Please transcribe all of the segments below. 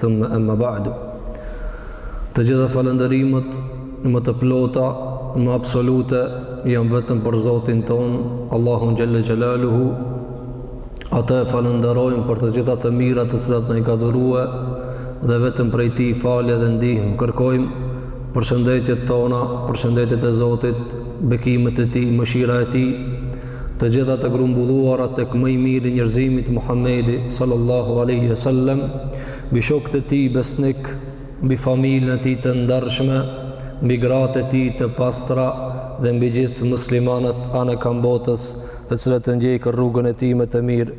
Thumme emma ba'du. Të gjitha falënderimet më të plota, më absolute, janë vetëm për Zotin tonë, Allahun Xhel-le Xhelaluhu, atë e falënderojmë për të gjitha të mirat të cilat na i ka dhurue, dhe vetëm prej tij falje dhe ndihmë kërkojmë, përshëndetjet tona, përshëndetjet e Zotit, bekimet e tij, mëshira e tij, Të gjitha të grumbulluara tek më i miri i njerëzimit Muhamedi sallallahu alejhi ue sel-lem, mbi shokët e tij besnikë, mbi familjen e tij të ndershme, mbi gratë e tij të pastra dhe mbi gjithë muslimanët anekand botës, të cilët e ndjekin rrugën e tij më të mirë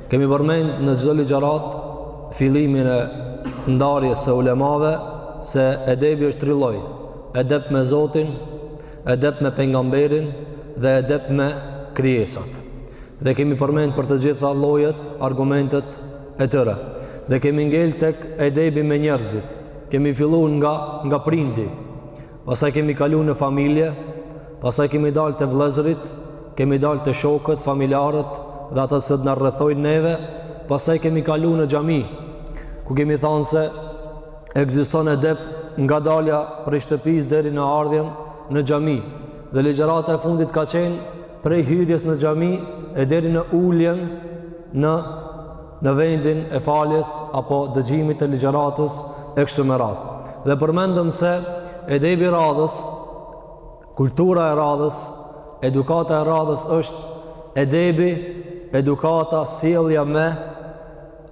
Kemi përmend në çdo ligjëratë fillimin e ndarjes së ulemave se edebi është tri lloje. Edeb me Zotin, edeb me pejgamberin dhe edeb me krijesat. Dhe kemi përmend për të gjitha llojet, argumentet e tyre. Dhe kemi ngel tek edebi me njerëzit. Kemi fillu nga nga prindi. Pastaj kemi kalu në familje, pastaj kemi dal te vllezërit, kemi dal te shokët, familjarët dhe ata të cilët na rrethojnë neve, pastaj kemi kalu në xhami, ku kemi thanë se ekziston edeb nga dalja prej shtëpisë deri në ardhjen në xhami. Dhe ligjërata e fundit ka qenë prej hyrjes në xhami e deri në uljen në në vendin e faljes apo dëgjimit të ligjëratës e kështu me radhë. Dhe përmendëm se edebi i radhës, kultura e radhës, edukata e radhës është edebi, edukata, sjellja me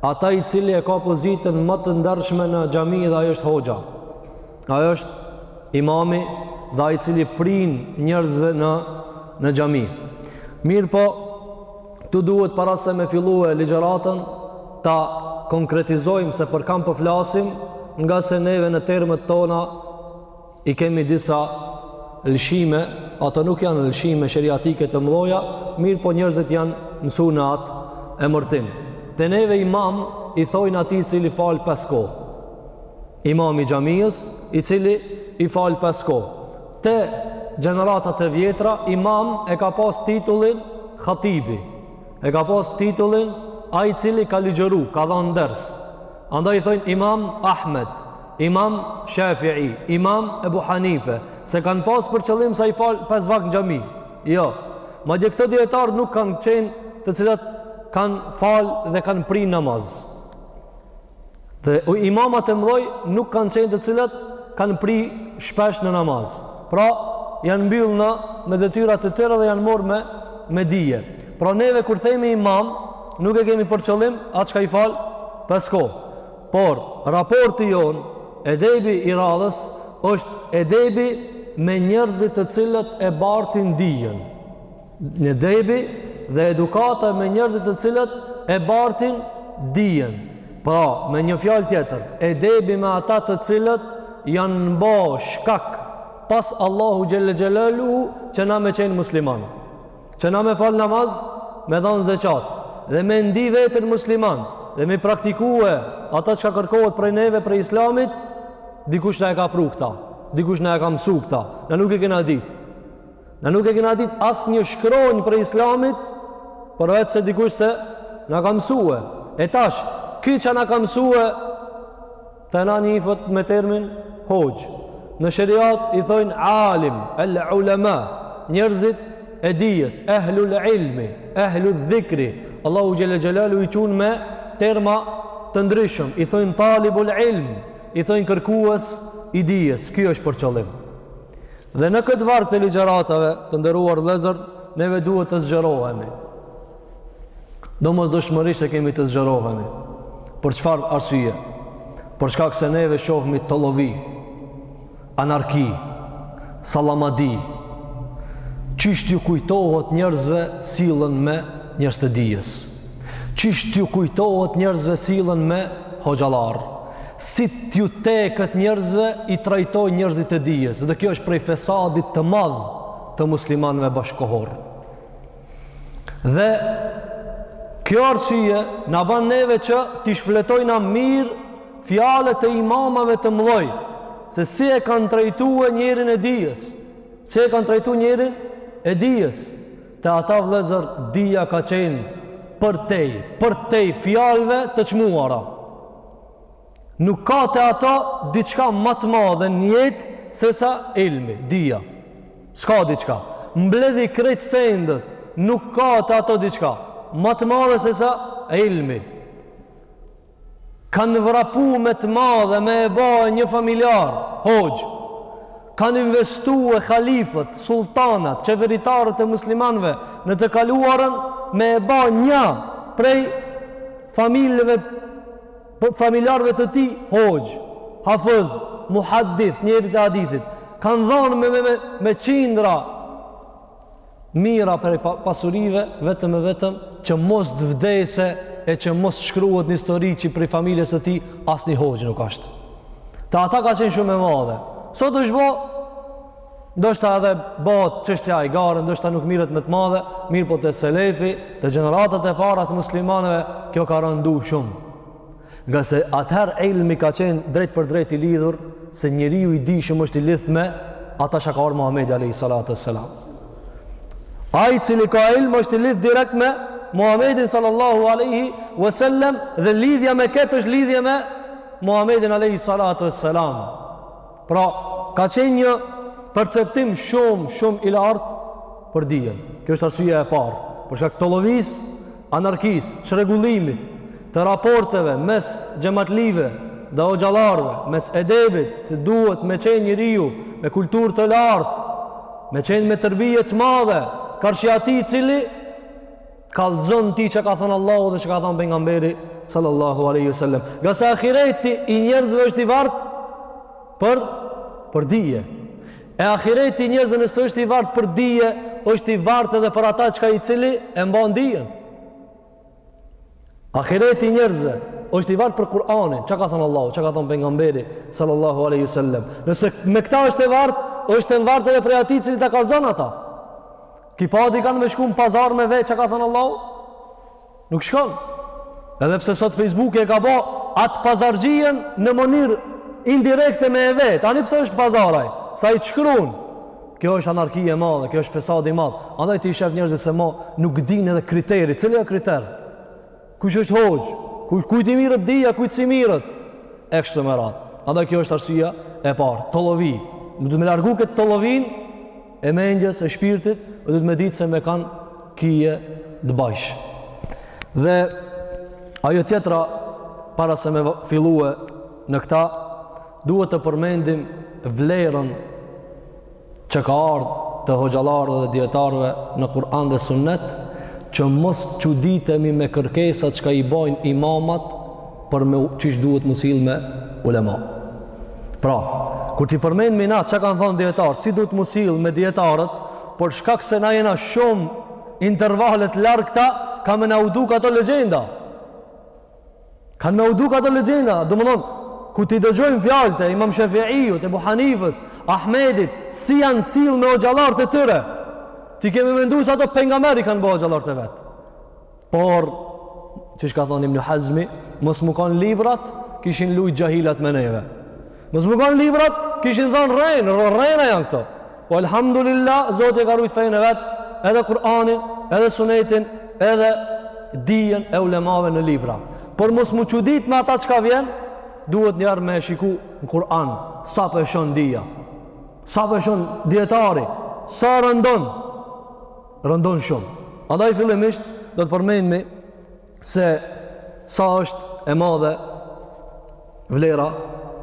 atë i cili e ka pozitën ma të ndershme në xhami dhe ai është hoxha. Ai është imami dhe ai i cili prin njerëzve në, në xhami. Mirëpo, Këtu duhet para se me fillu ligjëratën ta konkretizojmë se për kan po flasim, ngase neve në termet tona i kemi disa lëshime, ato nuk janë lëshime sheriatike të mëdhaja, mirëpo njerëzit janë mësu në atë emërtim. Te neve imam i thojnë atij i cili fal pesë kohë. Imam i xhamisë i cili i fal pesë kohë. Te gjeneratat e vjetra, imam e ka pas titullin hatibi. E ka pas titullin ai i cili ka ligjëru, ka dhanë ders. Andaj i thojnë imam Ahmed, imam Shafi'i, imam Ebu Hanife. S'e kanë pas për qëllim se i fal pesë vakte në xhami. Jo. Madje këta dijetarë nuk kanë qenë të cilët kanë fal dhe kanë pri namaz. Dhe imamat e mëdhoj nuk kanë qenë të cilët kanë pri shpesh në namaz. Pra, janë mbyllë në, në detyrat të tyre dhe janë marrë me, me dije. Pra, neve kur themi imam, nuk e kemi për qëllim atë çka i fal pesë kohë. Por, raporti jonë, edebi i radhës, është edebi me njerëzit të cilët e bartin dijen. Edebi dhe edukata me njerëzit të cilët e bartin dijen. Pra, me një fjalë tjetër, edebi me ata të cilët janë bo shkak pas Allahu Xhelle Xhelaluhu që na me qenë musliman. Që na me falë namaz, me dhanë zeqat, dhe me ndi veten musliman, dhe me praktikue ata çka kërkohet prej neve, prej islamit, dikush na e ka pru këta, dikush na e ka mësu këta, na nuk e kena ditë. Na nuk e kena ditë as një shkronjë prej islamit, përveç se dikush se na ka mësue. E tash, ky që na ka mësue, te na njifet me termin hoxhë. Në sheriat i thojnë alim, el ulema, njerëzit e dijes, ehlul ilmi, ehlu dhikri. Allahu Xhelle Xhelaluhu i qun me terma të ndryshëm, i thojnë talibul ilm, i thojnë kërkues i dijes. Ky është për qëllim. Dhe në këtë varg të ligjëratave, të nderuar vëllezër, neve duhet të zgjerohemi. Domosdoshmërisht e kemi të zgjerohemi. Për çfarë arsye? Për shkak se neve shofmi tollovi, anarki, sallamadi. Qysh t'ju kujtohet njerëzve sillen me njerëz të dijes. Qysh t'ju kujtohet njerëzve sillen me hoxhallarë. si t'ju teket njerëzve i trajtojnë njerëzit e dijes dhe kjo është prej fesadit të madh të muslimanëve bashkëkohorë dhe kjo arsye na ban neve që t'i shfletojna mirë fjalët e imamave të mëdhoj se si e kanë trajtue njerin e dijes si e kanë trajtu njerin e dijes te ata vllezër dija ka qenë përtej përtej fjalëve të çmuara Nuk ka te ata diçka ma të madhe në jetë se sa ilmi, dija. S'ka diçka. Mbledhi krejt sendet, nuk ka te ata diçka ma të madhe se sa ilmi. Kanë vrapu me të madhe me e ba një familjar, hoxhë. Kanë investue halifët, sulltanat, qeveritarët e muslimanëve në të kaluarën me e ba një prej familjeve, familjarëve të tij, hoxhë, hafëz, muhadith, njeri të hadithit. Kanë dhanë me, me, me, me qindra Mijëra prej pasurive vetëm e vetëm që mos të vdese e që mos të shkruhet në histori që prej familjes së tij asnjë hoxhë nuk është. Te ata ka qenë shumë e madhe. Sot është bo ndoshta edhe bëhet çështja e garën, ndoshta nuk mirret me të madhe, mirëpo te selefi, te gjeneratat e para të muslimanëve, kjo ka rëndu shumë. Ngase atëherë ilmi ka qenë drejtpërdrejt i lidhur se njeriu i dishëm është i lidhur me ata çka ka ardh Muhamedi alayhi salatu wassalam. Ai i cili ka ilm është i lidhur direkt me Muhamedin sallallahu alaihi wasallam dhe lidhja me këtë është lidhje me Muhamedin alayhi salatu wassalam. Pra, ka qenë një perceptim shumë shumë i lartë për dijen. Kjo është arsyeja e parë. Për shkak tollovisë anarkisë, çrregullimit, të raporteve mes xhematlive dhe hoxhallarëve, mes edebit që duhet me qenë njeriu me kulturë të lartë, me qenë me tërbije të madhe, karshi atij i cili kallzon ty çka ka thënë Allahu dhe çka ka thënë pejgamberi sallallahu aleyhi sallam. Ngase ahireti i njerëzve është i varun për, për dije. E ahireti i njerëzve nëse është i vartë për dije, është i vartë edhe për ata çka i cili e mban dijen. Ahireti i njerëzve është i vartë për Kur'anin, çka ka thënë Allahu, çka ka thënë pejgamberi sallallahu alaihi wasallam. Nëse me këta është e vartë, është e vartë edhe prej atij i cili ta kallzon ata. Ki padi kanë me shku në pazar me vet, çka ka thënë Allahu? Nuk shkon. Edhe pse sot Facebooki e ka bo atë pazarxhinë në mënyrë indirekte me e vet. Ani pse është pazaraj, sa i shkruan. Kjo është anarki e madhe, kjo është fesad i madh. Andaj ti i sheh njerëzit se ma nuk dinë edhe kriteri, cili është kriter? Kush është hoxhë? Kujt, kujt i merret dija, kujt s'i merret? E kështu me radhë. Andaj kjo është arsyeja e parë. Tollovi. Me e largu këtë tollovinë e mendjes e shpirtit duhet me ditë se me kanë kije të bajsh dhe ajo tjetra para se me fillue në këta duhet të përmendim vlerën që ka ardhë të hoxhallarëve dhe dijetarëve në Kur'an dhe Sunnet, që mos çuditemi me kërkesat çka i bojnë imamat për me çish duhet mu sill me ulema. Pra, kur t'i përmendim na çka kanë thënë dijetarët, si duhet mu sill me dijetarët, për shkak se na jena shumë në intervale të largëta, kanë me na u duk ato legjenda. Kanë me u duk ato legjenda, domthon kur t'i dëgjojmë fjalët e Imam Shafiiut, Ebu Hanifes, Ahmedit, si janë sill me hoxhallarët e tyre. Ti ke me mendu se ata pejgamberë i kanë bo hoxhallarët e vet. Por, qysh ka thonë Ibn Hazmi, mos me kanë librat, kishin lujt xhahilat me neve. Mos me kanë librat, kishin thonë rrenë, rrena janë këto. Po, alhamdulillah, Zoti e ka rujt fenë e vet, edhe Kur'anin, edhe Sunetin, edhe dijen e ulemave në libra. Por mos me u çudit me ata çka vjen, duhet njëherë me e shiku në Kur'an, sa peshon dija, sa peshon dijetari, sa rëndon, rëndon shumë. Andaj fillimisht do të përmendim se sa është e madhe vlera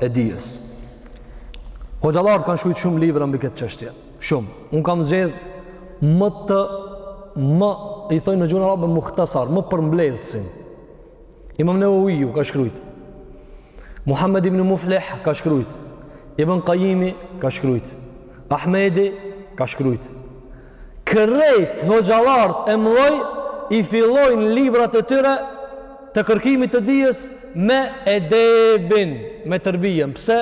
e dijes. Hoxhallarët kanë shkruajtur shumë libra mbi këtë çështje, shumë. Un kam zgjedh më të, më, i thojnë në gjuhën arabe muhtasar, më përmbledhësin. Imam Nawawiju ka shkrujt. Muhammed ibn Muflih ka shkrujt. Ibn Qayimi ka shkrujt. Ahmedi ka shkrujt. Krejt hoxhallarët e mëdhej i fillojnë librat e tyre të kërkimit të dijes me edebin, me terbijen. Pse?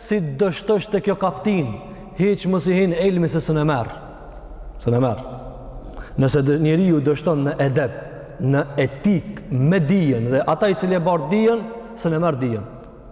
Si të dështosh te kjo kaptinë, hiç mos i hin ilmit se sun e merr. Sun e merr. Nëse njeriu dështon në edeb, në etik, me dijen dhe ata i cili e bart dijen, sun e merr dijen.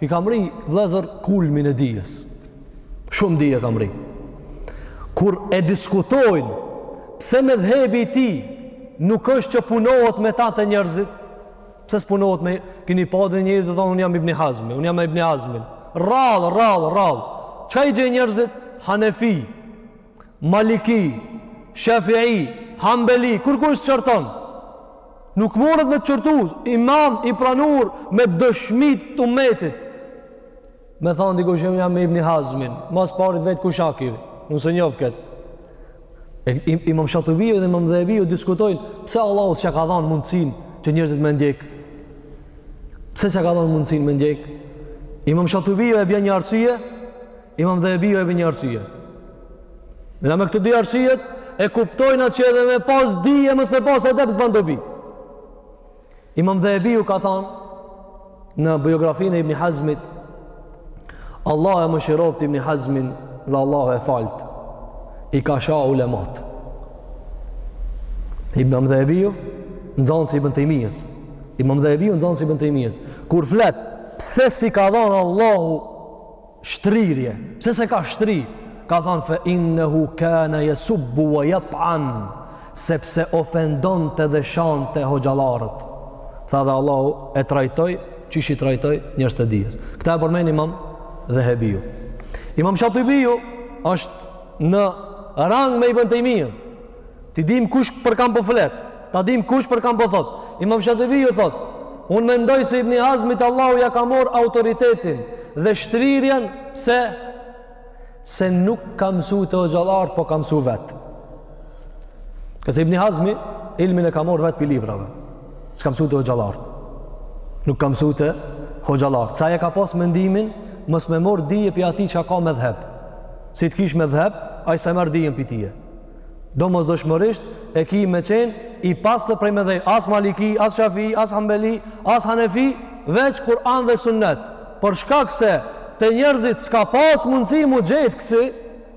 Ky ka mrri vëllezër kulmin e dijes. Shumë dije ka mrri. Kur e diskutojnë pse medhhebi i tij nuk është që punohet me ta te njerëzit, pse s'punohet më, kini pa dhe njerëz të thonë unë jam ibni hazmi, unë jam ibni hazmi. Rallë, rallë, rallë. Çka i gjen njerëzit? Hanefi. Maliki, Shafi'i, Hambeli, kurkush s'të qorton. Nuk mundet me të qortu, imam i pranur me dëshmi t'umetit. Me thonë dikujt jam me Ibni Hazmin, ma s'pari t'vet kush a ky be, unë s'e njof këtë. E, im, imam Shatibiu dhe imam Dhehebiu diskutojnë, pse Allahu s'ja ka dhanë mundësinë që njerëzit me e ndjek? Pse s'ja ka dhanë mundësinë me e ndjek? Imam Shatibiu e bje një arsye, Imam Dhehebiu e bje një arsye. E na me këto dy arsyet, e kuptojna atë që edhe me pas dije e mos me pas edeb s'ban dobi. Imam Dhehebiu ka thanë, në biografinë e Ibni Hazmit, Allahu e mëshiroftë Ibni Hazmin dhe Allahu e faltë, i ka sha ulemat. Imam Dhehebiu, nxanës i Ibn Tejmijes. Imam Dhehebiu, nxanës i Ibn Tejmijes. Kur flet, pse s'i ka dhanë Allahu shtrirje pse s'e ka shtri ka thanë fe innehu kana yasubbu wa yat'an sepse ofendonte dhe shante hoxhallarët tha dhe Allahu e trajtoi qysh i trajtoi njerëzit e dijes këta e përmend imam Dhehebiu imam Shatibiu është në rang me Ibn Tejmijen T'i dim kush për kan po flet. Ta dim kush për kan po thot. Imam Shatibiu thot, un mendoj se Ibn Hazmit Allahu ja ka morr autoritetin dhe shtrirjen pse se nuk ka mësu te hoxhallart, po ka mësu vet. Se Ibn Hazmi, ilmin e ka morr vet pi librave. S'ka mësu te hoxhallart. Nuk ka mësu te hoxhallart. Se ai e ka pas mendimin, mos me morr dije pi atij që ka medhheb. Si të kish medhheb, ai s'e merr dijen pi tije. Domosdoshmërisht e ki me qenë i pastër prej medhhebi, as Maliki, as Shafii, as Hanbeli, as Hanefi, veç Kur'an dhe Sunnet. Për shkak se te njerëzit s'ka pas mundësi mu gjetë kësi,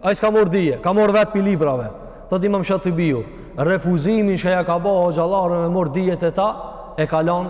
ai s'ka morr dije, ka morr vetë pi librave. Thot imam Shatibiu, refuzimin që ja ka bo hoxhallarëve me morr dije te ta, e kalon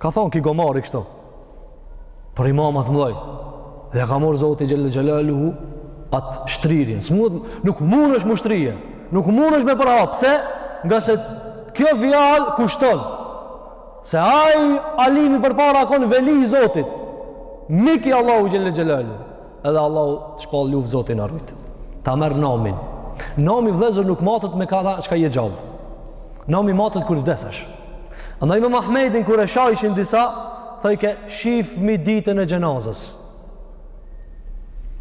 Ka thonë ky gomari kështu. Për imamat e mdhoj. Dhe ja ka morr Zoti Xhelle Xhelaluhu atë shtrirjen. Nuk mundesh m'u shtri. Nuk mundesh me përhap. Pse? Ngase kjo fjalë kushton. Se aj alimi përpara â kon veli i Zotit. Mik i Allahut Xhelle Xhelaluhu. Edhe Allahu të shpallë luftë Zoti na rujt. Ta merr namin. Nami vëllezër nuk matet me kaq çka je gjallë. Nami matet kur vdesesh. Andaj Imam Ahmedin kur e shajshin disa, thojke shifmi ditën e xhenazës.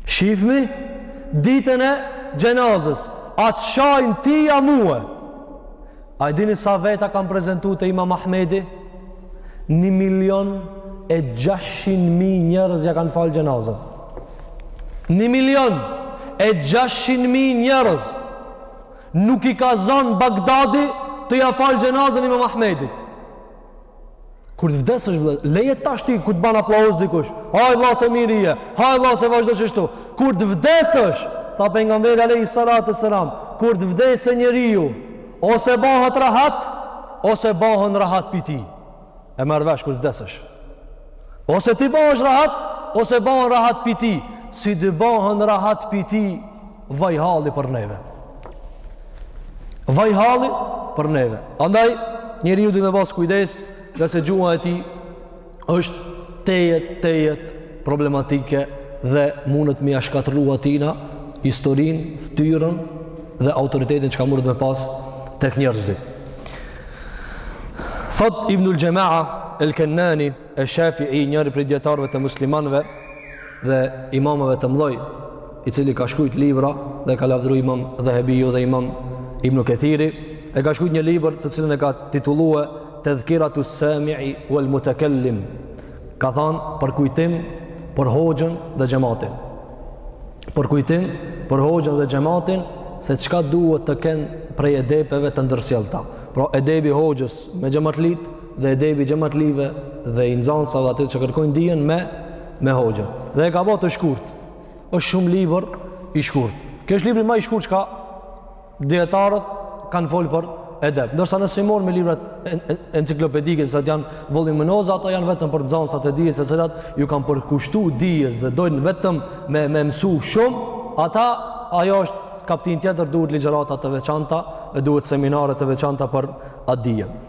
Shifmi ditën e xhenazës. A t'shajnë ty a mua. A e dini sa veta kanë prezentu te Imam Ahmedi? Një milion e 600 mijë njerëz ja kanë falë xhenazën. Një milion e 600 mijë njerëz nuk i ka zonë Bagdadi t'ia falë xhenazën Imam Ahmedit. Kur të vdesësh vëlla, leje tash ti kur të ban aplauz dikush. Haj vëlla se i miri je. Haj vëlla se vazhdo kështu. Kur të vdesësh, tha pejgamberi alejhi salatu ve selam, kur të vdesë njeriu, ose bahet rahat, ose bahen rahat pi ti. E merr vesh kur të vdesësh. Ose ti bahesh rahat, ose bahen rahat pi ti. Nëse të bahen rahat pi ti, Vaj halli për neve. Vaj halli për neve. Andaj, njeriu duhet me pasë kujdes, ngase gjuha e tij është tejet, tejet problematike dhe mundet me ia shkatërru atina historin, ftyrën dhe autoritetin çka mundet me pasë tek njerëzit. Thot Ibnul Xhema'a, El Kennani, Shafi'i, njëri prej dietarëve të muslimanëve dhe imamëve të mdhoj, i cili ka shkruajt libra dhe e ka lavdru Imam Dhahabiu dhe Imam Ibn Kathiri, e ka shkruajt një libër të cilin e ka titullu Tadhkiratu as-Sami'i wal-Mutakallim. Ka thanë përkujtim për hoxhën dhe xhamatin. Përkujtim për hoxhën dhe xhamatin se çka duhet të kenë prej edepeve të ndërsjellta. Pra edebi i hoxhës me xhamatlitë dhe edebi i xhematlive dhe i nxansave dhe atyre që kërkojnë dijen me me hoxhën. Dhe e ka bo të shkurt. Është shumë libër i shkurt. Ky është libri ma i shkurt çka dietarët kanë folë për edep. Ndërsa nëse i morrmi librat enciklopedike, se janë voluminoza, ata janë vetëm për nxansat e dijes, secilat ju kanë përkushtu dijes dhe dojnë vetëm me me mësu shumë, ata ajo është kaptinë tjetër duhet ligjërata të veçanta, duhet seminare të veçanta për atë dije.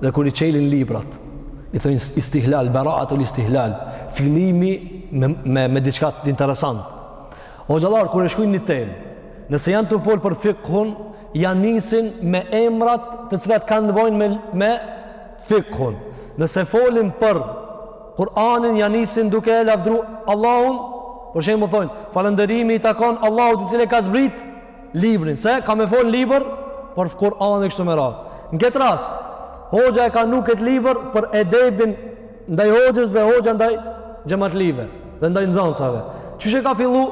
dhe kur i çelin librat i thonë istihlal bara'atul istihlal fillimi me me, me diçka interesant hoxhallarët kur e shkruajnë një temë nëse janë tu fol për fikhun ja nisin me emrat të cilat kanë të bëjnë me me fikhun nëse folin për Kur'anin ja nisin duke e lavdru Allahun për shembull thonë falënderimi i takon Allahut i cili e ka zbrit librin, se ka me folë n'libër për Kur'an e kështu me radhë. Në këtë rast, hoxha e ka, në këtë libër për edebin ndaj hoxhës dhe hoxha ndaj xhematlive dhe ndaj nxansave. Qysh e ka fillu?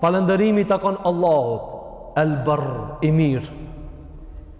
Falënderimi i takon Allahut, el-Berr, i mirë.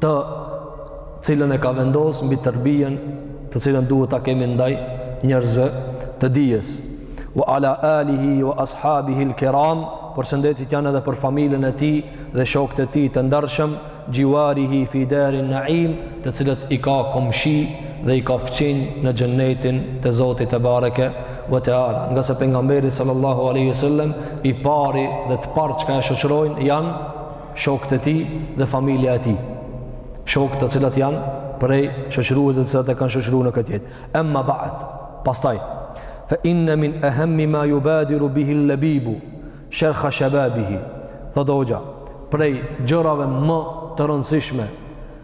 të cilën e ka vendosë mbi tërbijen të cilën duhet ta kemi ndaj njerëzve të dijes. Wa ala alihi wa ashabihi al-kiram, përshëndetjet janë edhe për familjen e tij dhe shokët e tij të ndershëm, jiwarihi fi darin na'im, të cilët i ka komshi dhe i ka fqinj në xhennetin e Zotit tebareke ve teala. Ngase pejgamberi sallallahu alaihi wasallam i pari dhe të parët çka e shoqërojnë janë shokët e tij dhe familja e tij. Shokët të cilët janë prej shoqruesve të cilët e kanë shoqru në këtë jetë. Emma ba'd. Pastaj fa inna min ahammi ma yubadiru bihi al-labibu sharkha shababihi. Tha hoxha, prej gjërave ma të rëndësishme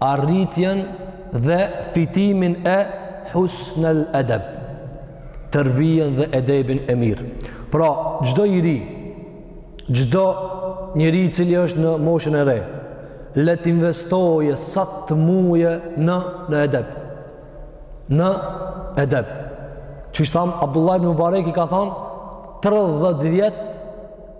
arritjen dhe fitimin e husnel edeb, terbijen dhe edebin e mirë. Pra, çdo i ri, çdo njeri i cili është në moshën e re, le të investoje sa të muje në, në edeb. Në edeb. Qysh thamë, Abdullah ibn Mubareki ka thanë, 30 vjet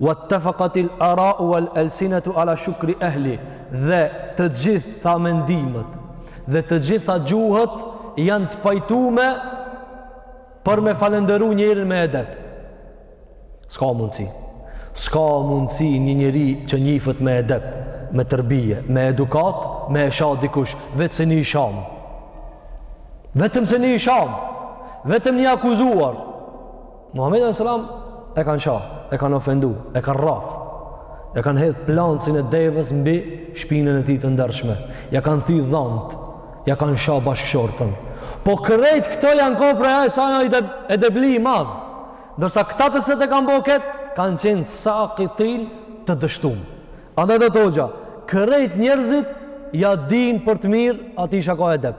Wattafaqatil arau wal alsinatu ala shukri ehlihi dhe të gjitha mendimet dhe të gjitha gjuhët janë të pajtume për me falënderu njerin me edep. S'ka mundësi. S'ka mundësi një njeri që njifet me edep, me terbije, me edukatë, me e sha dikush, vetëm se një i shamë. Vetëm se një i shamë. Vetëm një i akuzuar. Muhamedin alayhis salam e kanë sha, e kanë ofendu, e kanë rraf, ia kanë hedh plancin e devës mbi shpinën e tij të ndershme, ia kanë thy dhamtë, ia kanë sha bashkëshorten. Po krejt këto janë kon prej asaj, edebli i madh. Ndërsa këta që s'e kanë bo ketë, kanë qenë sakitin, të dështum. Andaj thotë hoxha, krejt njerëzit ia dinë për të mirë atij që ka edeb.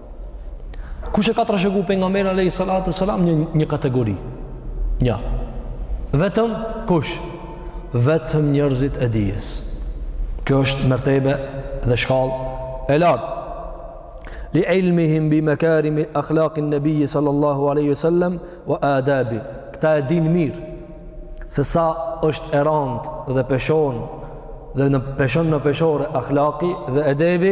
Kush e ka trashëgu pejgamberin alayhi salatu wassalam, një kategori? Ja. Vetëm kush? Vetëm njerëzit e dijes. Kjo është mertebe dhe shkallë e lartë. Li ilmihim bi mekarimi akhlakin nebiji sallallahu aleyhi sallem wa adabihi. Këta e dinë mirë se sa është e randë dhe peshon dhe në peshon në peshore akhlaki dhe edebi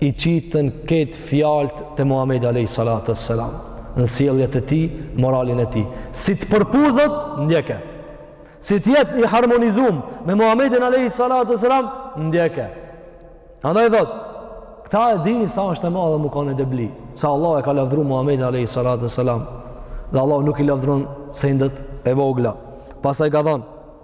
i qitën këto fjalët te Muhamedi alayhi salatu wassalam, në sjelljet e tij, moralin e tij. Si të përputhet, ndjeke. Si të jetë i harmonizum me Muhamedin alayhi salatu wassalam, ndjeke. Andaj thotë, këta e dinë sa është e madhe me kanë edebli, sa Allahu e ka lavdëru Muhamedin alayhi salatu wassalam. Dhe Allahu nuk i lavdëron sendet e vogla. Pastaj ka thanë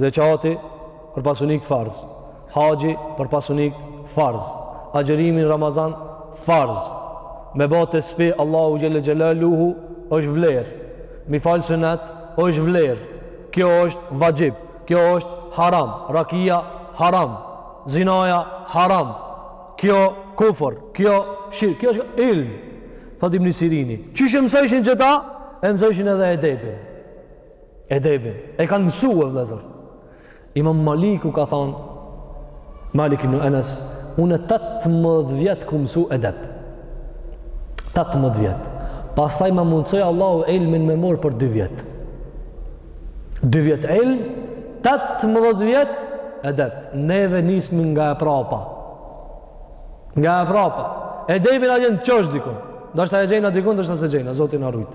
Zeqati për pasunikët farz, haxhi për pasunikët farz, agjërimi n'Ramazan farz. Me ba tesbih Allahun xhelle xhelaluhu është vlerë. Me i falë sunetet është vlerë. Kjo është vaxhib, kjo është haram, rakia haram, zinaja haram. Kjo kufër, kjo shirk, kjo është ilm. Thotë Ibn Sirini, qysh e mësojshin qeta, e mësojshin edhe edebin. Edebin. E kanë mësu, vëllezër. Imam Maliku ka thonë, Malik ibn Enes, unë 18 vjet kom mësu edeb. 18 vjet. Pastaj ma mundësoi Allahu ilmin me marrë për 2 vjet. 2 vjet ilm, 18 vjet edeb. Neve nisim nga e prapa. Nga e prapa. Edebin e gjejna ndoshta dikun. Ndoshta e gjejna dikun, ndoshta s'e gjejna, Zoti na rujt.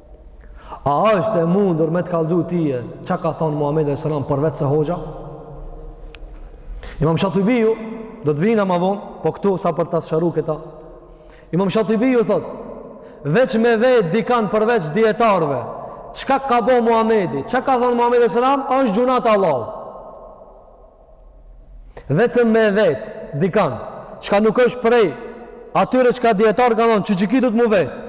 A është e mundur me të kallëzu tije, çka ka thonë Muhammedi alejhi selam përveç se hoxha? Imam Shatibiju, do të vijna ma vonë, po këtu sa për ta sqaru këta. Imam Shatibiju thotë, veç me vet dikan përveç dijetarve, çka ka bo Muhammedi, çka ka thonë Muhammedi alejhi selam, është gjynah te Allahu. Vetëm me vet dikan, çka nuk është prej atyre çka dijetarët kanë thonë, që qiky duhet m'u vet,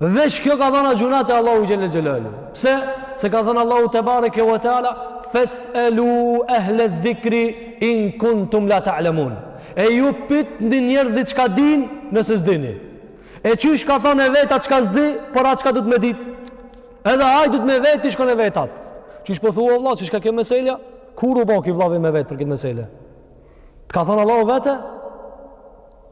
Veç kjo ka thonë gjynah te Allahu xhelle xhelaluhu. Pse? Se ka thonë Allahu tebareke ve teala, fes'elu ehle dhikri in kuntum la ta'lemun. E ju pytni njerëzit çka dinë nëse s'dini. E qysh ka thënë e vet atë çka s'di, por atë çka duhet me dit. Edhe ai duhet me vet, ti shkon e vet atë. Qysh po thua vlla, qysh ka kjo meselja? Kur u bo ky vllavi me vet për këtë mesele? Të ka thënë Allahu vete?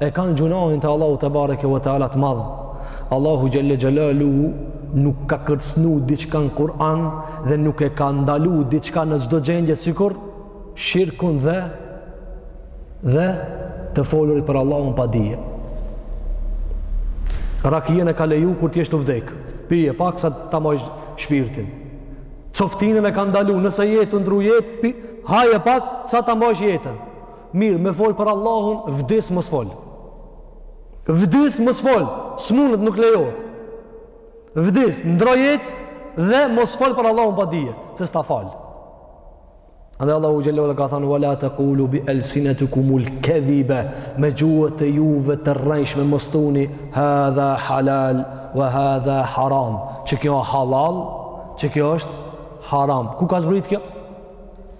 e kanë gjynahin te Allahu tebareke ve teala të madh. Allahu xhelle xhelaluhu nuk ka kërcnu diçka në Kur'an dhe nuk e ka ndalu diçka në çdo gjendje sikur shirkun dhe dhe të folurit për Allahun pa dije. Rakijën e ka leju kur t'jesh tu vdek, pije pak sa ta majsh shpirtin. Coftinën e ka ndalu, nëse je tu ndrru jetë, haje pak sa ta majsh jetën. Mirë, me fol për Allahun, vdis mos fol. Vdis mos fol, s'munet, nuk lejohet. Vdis, ndrro jetë dhe mos fol për Allahun pa dije, se s'ta fal. Andaj Allahu xhelle ve ala ka thënë, wala tekulu bi elsinetikumul kedhibe, me gjuhët e juve të rrejshme mos thuni, hadha halal, wa hadha haram, që kjo halal, që kjo është haram. Ku ka zbrit kjo?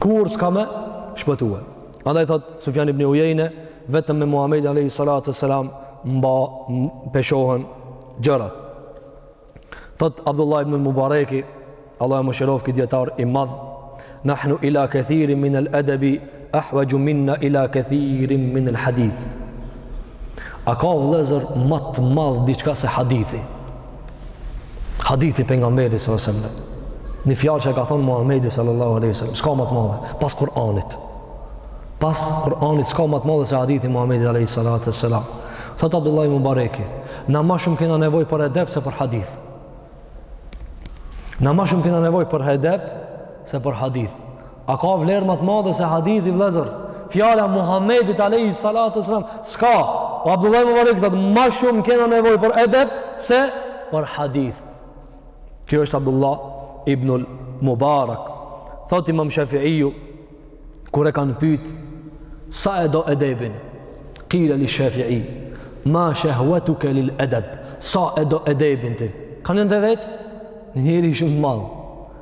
Kur s'ka me shpëtue. Andaj thot, Sufjan ibn Ujejne, vetëm me Muhammedin alejhi salatu ve selam, ma peshohen gjërat. Thot, Abdullah ibn Mubareki, Allahu e mëshiroftë ky dijetar i madh, nahnu ila kethirin min el edebi, ahvexhu minna ila kethirin min el hadith. A ka vllezër ma të madhe diçka se hadithi? Hadithi i Pejgamberit salallahu alejhi ve selem. Një fjalë që e ka thonë Muhammedi sallallahu aleyhi sallam. S'ka ma të madhe. Pas Kur'anit. Pas Kur'anit s'ka ma të madhe se hadithi i Muhammedit aleyhi sallatu sallam. Thotë Abdullah ibn Mubareki. Na ma shumë kena nevoj për edep se për hadith. Na ma shumë kena nevoj për edep se për hadith. A ka vlerë më të madhe se hadithi, vëllezër? Fjala e Muhamedit alayhi salatu wasalam, s'ka. E Abdullah ibn Mubarak thotë, ma shumë kena nevojë për edep se për hadith. Ky është Abdullah ibn al Mubarak. Thotë Imam Shafi'iu kur e kanë pyet sa e do edebin? Qila li Shafi'i, ma shahwatuka lil adab? Sa e do edebin ti? Kanë me e vet një njeri shumë t'madh.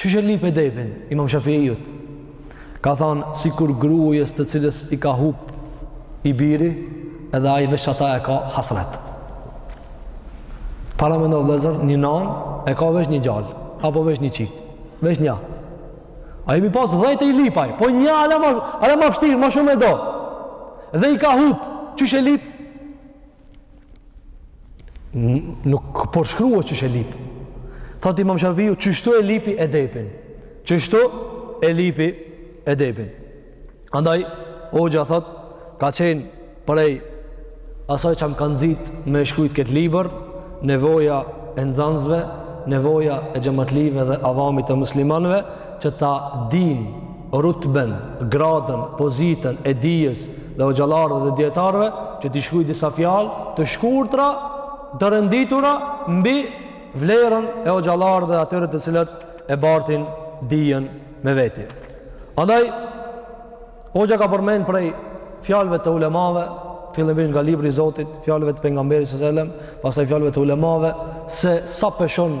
Qysh e lip edebin Imam Shafiu? Ka thënë sikur grujës të cilës i ka hup i biri, edhe ajo veç ata e ka hasret. Paramendo vëllezër, një nan e ka veç një gjallë, apo veç një qikë, veç një. Ajo me i pas dhetë i lip ajo, po nja ala ma, ala ma vështirë, ma shumë e do. Dhe i ka hup, qysh e lip? nuk përshkruhet qysh e lip. Thot imam Shafiju, qështu e lipi edebin. Qështu e lipi edebin. Andaj, hoxha thot, ka qenë prej asaj që më ka nxit me shkrujt këtë libër, nevoja e nxansve, nevoja e xhematlive dhe avamit të muslimanve, që ta din rutben, gradën, pozitën e dijes dhe hoxhallarëve dhe dijetarëve që t'i shkruaj disa fjalë të shkurtra, të renditura mbi vlerën e hoxhallarëve dhe atyre të cilat e bartin dijen me veti. Andaj hoxha ka përmend prej fjalëve të ulemave, fillimisht nga libri i Zotit, fjalëve të pejgamberit sallallahu alajhi wasallam, pastaj fjalëve të ulemave se sa peshon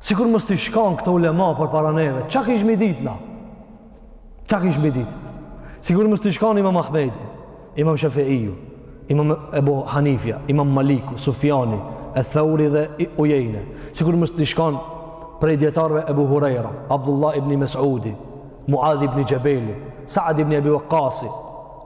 Sikur mos t'ish kan këta ulema përpara neve, çka kishmi ditë na? Çka kishmi ditë? Sikur mos t'ish kan Imam Ahmedi, Imam Shafi'iu, Imam Ebu Hanifja, Imam Maliku, Sufjan eth-Theuri dhe Ujejne. Sikur mos t'ish kan prej dijetarve Ebu Hurajra, Abdullah ibn Mesudi, Muadh ibn Xhebeli, Saad ibn Ebi Vekasi,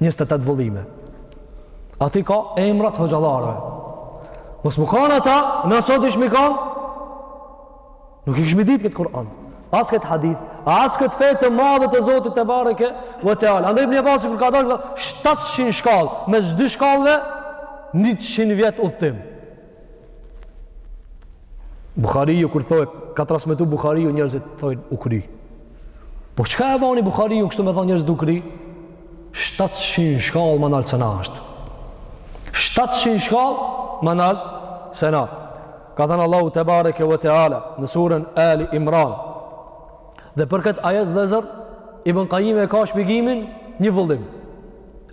njëzet e tetë vëllime. Aty i ka emrat e hoxhallarëve. Mos me kan ata, na s'ishmi kan, nuk i kishmi ditë këtë Kur'an. As këtë hadith, as këtë fe të madhe të Zotit tebareke ve teala. Andaj Ibni Abasi, kur ka thanë, 700 shkallë, mes dy shkallëve, 100 vjetë udhtim. Bukhariu kur thoj ka transmetu Bukhariu njerëzit thojnë u kry. Po çka e bani Bukhariun kështu me thon njerëzit u kry? 700 shkallë ma nalt se na është. 700 shkallë më nalë se na. Ka thënë Allahu tebareke ve teala në surën Ali Imran. Dhe për këtë ajet vllezër Ibn Qayyim e ka shpjegimin një vëllim.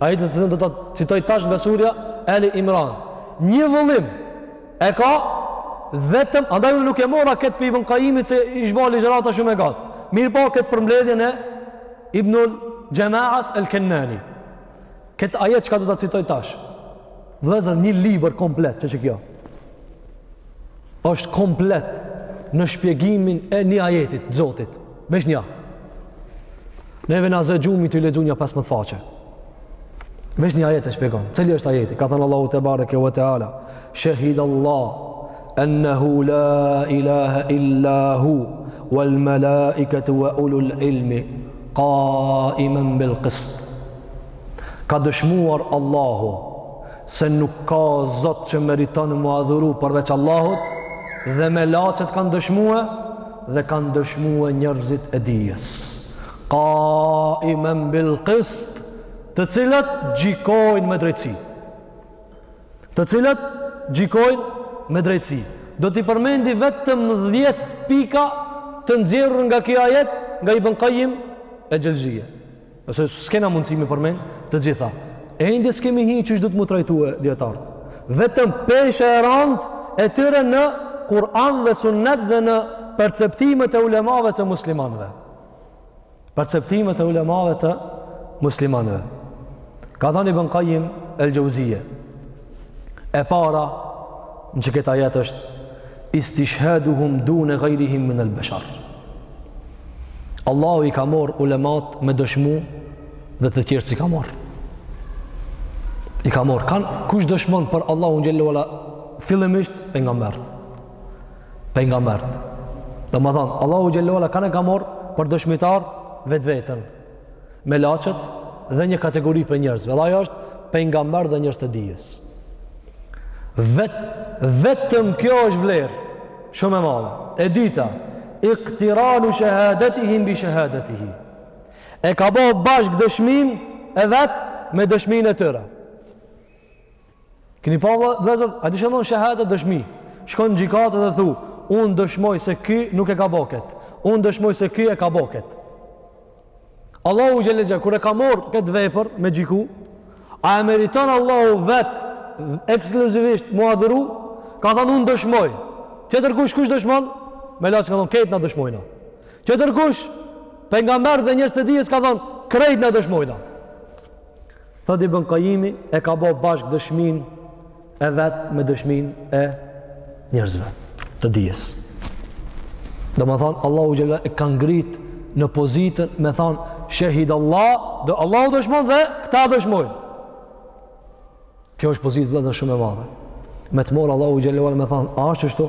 Ajetin cilin do ta citoj tash nga surja Eli Imran. Një vëllim e ka vetëm, andaj unë nuk e mora këtë prej Ibn Kajimit se ish ba ligjërata shumë e gatë. Mirëpo këtë përmledhjen e Ibnul Xhemaas El Kennani. Këtë ajet çka do ta citoj tash. Vllezër, një libër komplet qe qekjo është komplet në shpjegimin e një ajetit të Zotit. Veç nja. Neve na zë gjumi tu i lexu nja 15 faqe. Veç një ajet e shpjegon. Cili është ajeti? Ka than Allahu te bareke ve te ala. Shahida Allahu ennehu la ilaha illa hu wal malaikatu wa ulul ilmi qaiman bil qist. Ka dëshmuar Allahu se nuk ka zot që meriton mu adhuru përveç Allahut dhe melaqet kanë dëshmue dhe kanë dëshmue njerëzit e dijes, qaimen bil qist, të cilët gjikojnë me drejtësi. Të cilët gjikojnë me drejtësi. Do t'i përmendi vetëm 10 pika të nxjerrur nga kjo ajet nga Ibn Kajim el Xhevzije. Se s'kena mundësi m'i përmend të gjitha. Ende s'kemi hi qysh duhet mu trajtue dijetarët. Vetëm pesha e randë e tyre në Kur'an dhe sunnet dhe në perceptimet e ulemave të muslimanve. Perceptimet e ulemave të muslimanve. Ka than Ibn Kajim el Xhevzije. E para në qëkët ajet është istishhaduhum dune gajrihim minel beshar. Allahu i ka morë ulemat me dëshmu dhe të tjerët s'i ka morë. I ka morë. Kanë kush dëshmon për Allahun xhelle ve ala fillimisht pejgamberët. Pejgamberët. Domethënë, Allahu xhelle ve ala kanë e ka morë për dëshmitar vetveten. melaqet dhe një kategori prej njerëzve. Dhe ajo është pejgamberët dhe njerëzit e dijes. Vet vetëm kjo është vlerë shumë e madhe. E dyta, iqtiranu shahadatihim bi shahadatihi. E ka bo bashkë dëshminë e vet me dëshminë e tyre. Keni pa vllezër, a di ç'domethonë shehadet dëshmi? Shkon në gjikatë dhe thu, unë dëshmoj se ky nuk e ka bo ket. Unë dëshmoj se ky e ka bo ket. Allahu xhelle ve ala, kur e ka morë këtë vepër me gjiku, a e meriton Allahu vetë, ekskluzivisht mu adhuru, ka thënë unë dëshmoj. Tjetër kush kush dëshmon? Melaqet kanë thënë, krejt na dëshmojna. Tjetër kush? Pejgamberët dhe njerëzit e dijes kanë thënë, krejt na dëshmojna. Thot Ibn Kajimi e ka bo bashkë dëshminë e vet me dëshminë e njerëzve të dijes. Domethonë, Allahu xhelle e ka ngrit në pozitën me thonë, shehidallah, dhe Allahu dëshmon dhe këta dëshmojnë. Kjo është pozitë vllezër shumë e madhe. Me të morë Allahu xhelle me thonë, a është qështu?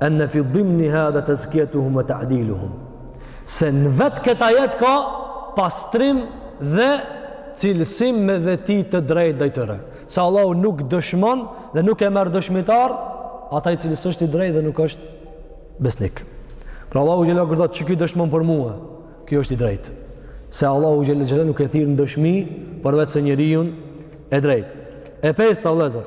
Enne fi dimni hadha tezkijetuhum ve tadiluhum. Se në vetë këtë ajet ka pastrim dhe cilësim me veti të drejtë ndaj tyre. Se Allahu nuk dëshmon dhe nuk e merr dëshmitar, atë i cili s'është i drejt dhe nuk është besnik. Pra Allahu xhelle kur thot që ky dëshmon për mua, ky është i drejt. Se Allahu xhelle xhelle nuk e thirr në dëshmi përveç se njeriun e drejt. E pesta, vllezër,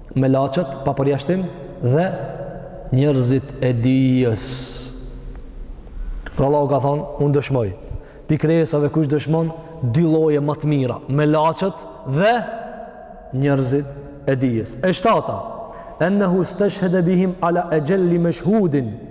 melaqet pa përjashtim dhe njerëzit e dijes. Pra Allahu ka thonë, unë dëshmoj. Pi krijesave kush dëshmon dy lloje ma të mira, melaqet dhe njerëzit e dijes. E shtata, ennehu steshhede bihim ala exhelli meshhudin,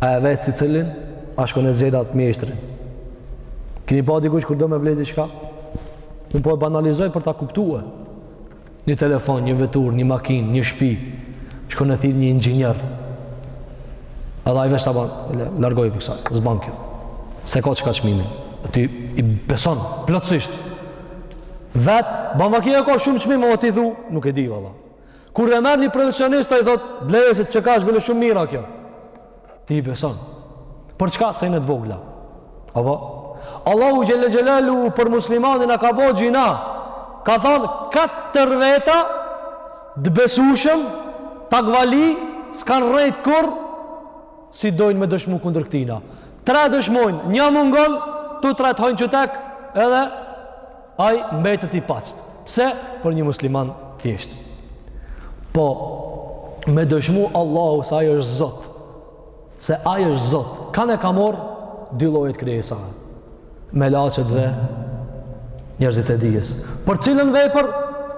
A e vet secilin? A shkon e zgjedh atë mjeshtrin? Kini pa dikush kur do me ble diçka? Unë po e banalizoj për ta kuptue. Një telefon, një vetur, një makin, një shpi. Shkon e thirr një inxinjer. Edhe ai veç t'ja ban, largohu pi kësaj, s'ban kjo. Se ka çka qmimi. Ti i beson, plotësisht. Vetë, ban vakija ka shumë qmimi, o ti thu, nuk e di, valla. Kur e merr një profesionist ai thot, "Bleje se qeka është bile shumë e mirë kjo." Ti i beson. Për çka sene të vogla? Apo Allahu xhelle xhelalu për muslimanin a ka bo zina. Ka thon katër veta të besueshëm takvali s'kan rrejt kur si dojnë me dëshmu kundër këtina. Tre dëshmojnë, nja mungon, tu tre të hajnë qytek edhe Ai mbetet i pastër. Pse? Për një musliman t'thjeshtë. Po, me dëshmu Allahu se ai është Zot, se ai është Zot, kanë e ka morë dy lloje t'krijesave, melaqet dhe njerëzit e dijes. Për cilën vepër?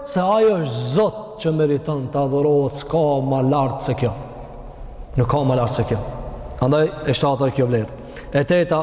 Se ai është Zot që meriton të adhurohet, s'ka ma lartë se kjo. Nuk ka ma lartë se kjo. Andaj, e shtata kjo vlerë. E teta,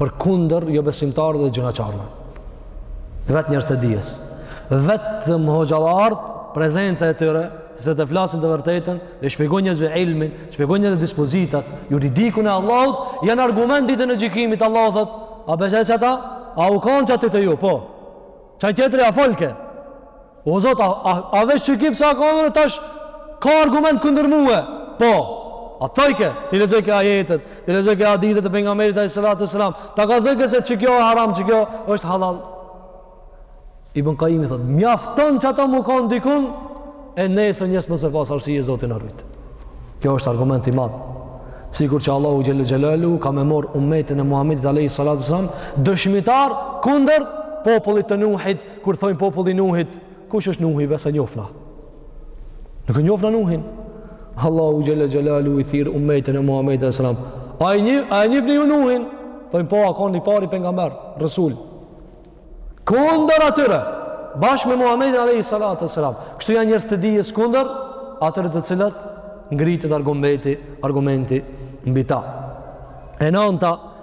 për kundër jobesimtarëve dhe gjynahqarëve. Vetë njerëzit e dijes. Vetëm hoxhallarët, prezenca e tyre, se të flasin të vërtetën, dhe shpjegojnë njerëzve ilmin, shpjegojnë njerëzve dispozitat, juridikun e Allahut, janë argument ditën e gjykimit, Allahu thot, a be qata? A u kanë qaty te ju, po? Qaj tjetri, a folke? O Zot, a, a, a veç qeky, sa ka njerëz tash, ka argument kundër mue. Po, a, thojke, ti lexojke ajetet, ti lexojke hadithet e pengamberit alejhi salatu selam, ta kallxojke se që kjo e haram, që kjo është hallall. Ibn Kajimi thotë, mjafton që ata me kanë dikun, e nesër njerëz mos me pas arsye te Zoti n'ahiret. Kjo është argument i madh. Sikur që Allahu xhelle xhelaluhu ka me marrë umetin e Muhamedit alejhi salatu selam, dëshmitar kundër popullit të Nuhit, kur thonë populli i Nuhit, kush është Nuhi be, s'e njofna? Nuk e njofna Nuhin. Allahu xhelle xhelaluhu i thirr umetin e Muhamedit alejhi selam. A e njifni ju Nuhin. Thonë po, a kon i pari pengamber, resul. Kundër atyre, bashkë me Muhamedin alejhi salatu ue selam. Kështu janë njerëzt e dijes kundër atyre të cilët ngritet argumenti, argumenti mbi ta. E nanta,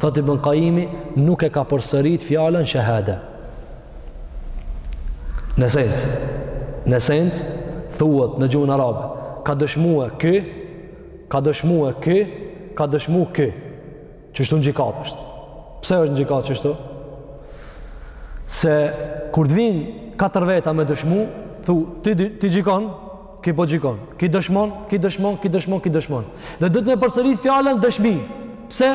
Thotë Ibn Kajimi, nuk e ka përsërit fjalën shehide. Në sens, në sens, thuhet në gjuhën arabe, ka dëshmue ky, ka dëshmue ky, ka dëshmu ky. Qështu në gjikatë është. Pse është në gjykatë qështu? Se kur të vinë katër veta me dëshmu, thu, ti, ti gjykon, Ky po gjykon, ky dëshmon, ky dëshmon, ky dëshmon, ky dëshmon. Dhe duhet me përsërit fjalën dëshmi. Pse?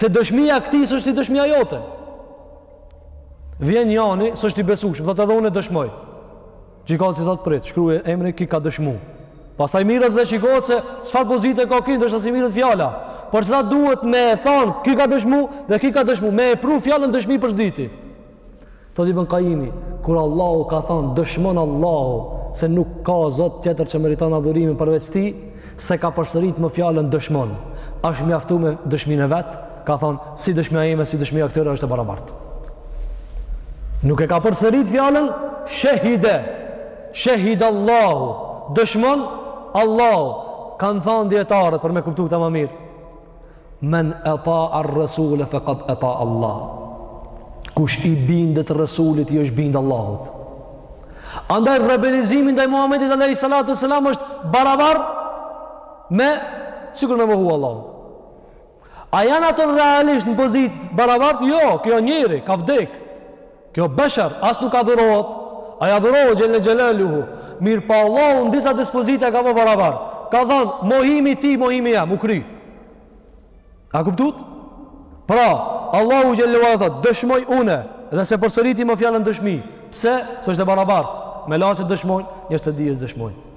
Se dëshmia e këtij s'është si dëshmia jote. Vjen njani, s'është i besushëm, thotë edhe unë e dëshmoj. Gjykata s'i thotë prit, shkruje emrin, ky ka dëshmu. Pastaj mirret dhe shikohet se çfarë pozite ka ky, ndoshta s'i mirret fjala. Por se duhet me e thonë, ky ka dëshmu dhe ky ka dëshmu, me e pru fjalën dëshmi për së dyti. Thotë Ibn Kajimi, kur Allahu ka thonë dëshmon Allahu se nuk ka zot tjetër që meriton adhurimin përveç tij, s'e ka përsërit më fjalën dëshmon. Ashtë mjaftu me dëshminë e vet, ka thonë si dëshmia ime, si dëshmia e këtyre është e barabartë. Nuk e ka përsërit fjalën shehide, shehide Allahu, dëshmon Allahu, kanë thonë dijetarët për me kuptu këta ma mirë. Men ata'a er-resule fekad ata'a Allah. Kush i bindet resulit i është bind Allahut. Andaj rebelizimi ndaj Muhamedit alejhi salatu ue selam është barabar me sikur me mohu Allahun. A janë ata realisht në pozitë barabar? Jo, ky o njeri ka vdek. Ky o besher as nuk adhurohet, ai adhurohet xhelle xhelaluhu, mirëpo Allahu në disa dispozita e ka ba barabar. Ka thanë, mohimi i tij, mohimi jam, u kry. A kuptuat? Pra, Allahu xhelle xhelaluhu thotë, dëshmoj unë dhe s'e përsëriti më fjalën dëshmi. Pse? Se është e barabartë. Melaqet dëshmojnë, njerëzt e dijes dëshmojnë.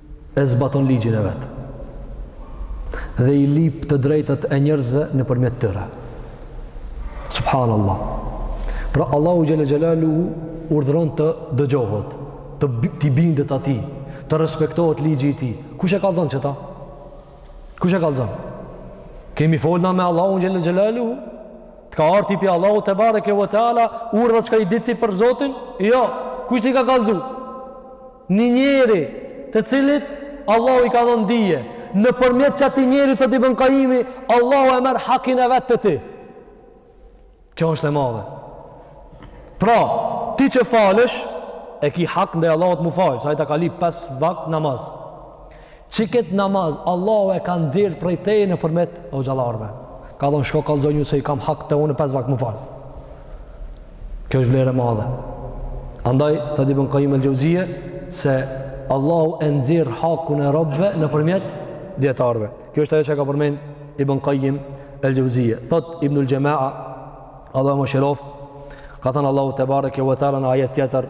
e zbaton ligjin e vet dhe i lip të drejtat e njerëzve nëpërmjet tyre. Subhanallah. Pra Allahu xhel-le xhelaluhu urdhëron të dëgjohet, t'i bindet atij, të respektohet ligji i tij. Kush e kallzon qëta? Kush e kallzon? Kemi fol na me Allahu xhel-le xhelaluhu, të ka ardh ty pi Allahu tebareke ve teala, urdhër, çka i di ti për Zotin? Jo, kush t'i ka kallzu? Një njeri të cilit Allahu i ka dhënë dije, nëpërmjet qatij njeri thotë Ibn Kajimi, Allahu e merr hakin e vet te ti. Kjo është e madhe. Pra, ti që falesh, e ki hak ndaj Allahut mu fal, sa ai ta ka li pesë vakat namaz. Qikët namaz, Allahu e ka nxjerrë prej teje nëpërmjet hoxhallarëve. Ka thonë, shko kallzoni se i kam hak te unë, pesë vakat m'u falë. Kjo është vlerë e madhe. Andaj, thotë Ibn Kajim el Xhevzije, se Allahu e nxjerrë hakun e robëve nëpërmjet dijetarëve. Kjo është ajo që ka përmend Ibn Kajim el Xhevzije. Thotë Ibnul Xhema'a, Allahu e mëshiroftë, ka thënë Allahu tebareke ve teala në ajet tjetër,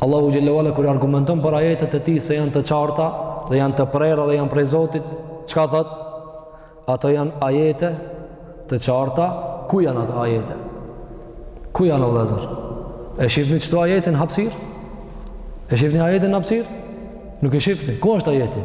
Allahu xhel-le ve ala kur argumenton për ajetet e tij se janë të qarta dhe janë të prera dhe janë prej Zotit, çka thotë? Ato janë ajete të qarta, ku janë ato ajete? Ku janë o vëllezër? E shifni qëtu ajetin n'hapsirë? E shifni ajetin n'hapsirë? Nuk e shifni, ku është ajeti?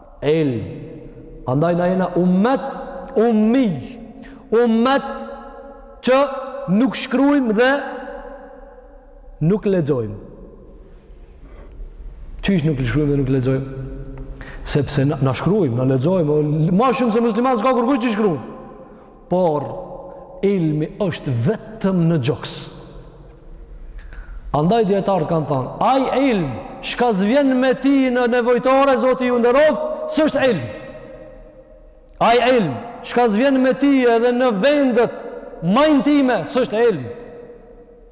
Ilm. Andaj na jena ummet ummij. Ummet që nuk shkrujmë dhe nuk lexojmë. Qysh nuk shkrujmë dhe nuk lexojmë? Sepse na, na shkrujmë, na lexojmë, ma shumë se muslimant s'ka kërkush që shkrun. Por, ilmi është vetëm në gjoks. Andaj dijetarët kanë thanë, ai ilm, çka s'vjen me ti në nevojtore, Zoti ju nderoftë, s'është ilm. Ai ilm, çka s'vjen me ti edhe në vendet, ma intime, s'është ilm.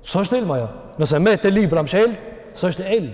S'është ilm ajo. Nëse mbetet n'libra mshelë, s'është ilm.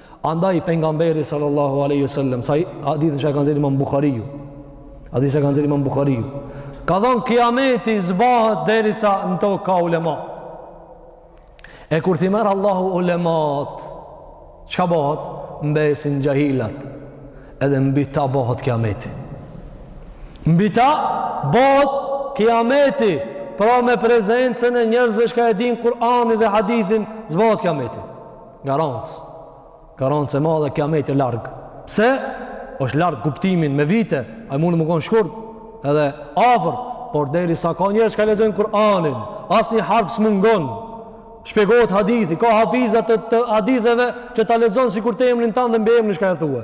Andaj pejgamberi sallallahu alaihi wasallam, sa hadithin që ka nxjerrë Imam Buhariu. Hadithin që ka nxjerrë Imam Buhariu. Ka thënë kiameti s'bahet derisa në tokë ka ulema. E kur t'i merr Allahu ulemat, çka bëhet? Mbesin xhahilat. Edhe mbi ta bëhet kiameti. Mbi ta bëhet kiameti. Pra me prezencën e njerëzve që e dinë Kur'anin dhe hadithin, s'bahet kiameti. Garancë. Garancë e madhe kiameti e larg. Pse? Është larg kuptimin me vite, ai mundet me kon shkurt edhe afër, por derisa ka njerëz që lexojnë Kur'anin, asnjë harf s'mungon. Shpjegohet hadithi, ka hafiza të, të haditheve që ta lexon sikur të emrin tand dhe mbiemrin çka e thue.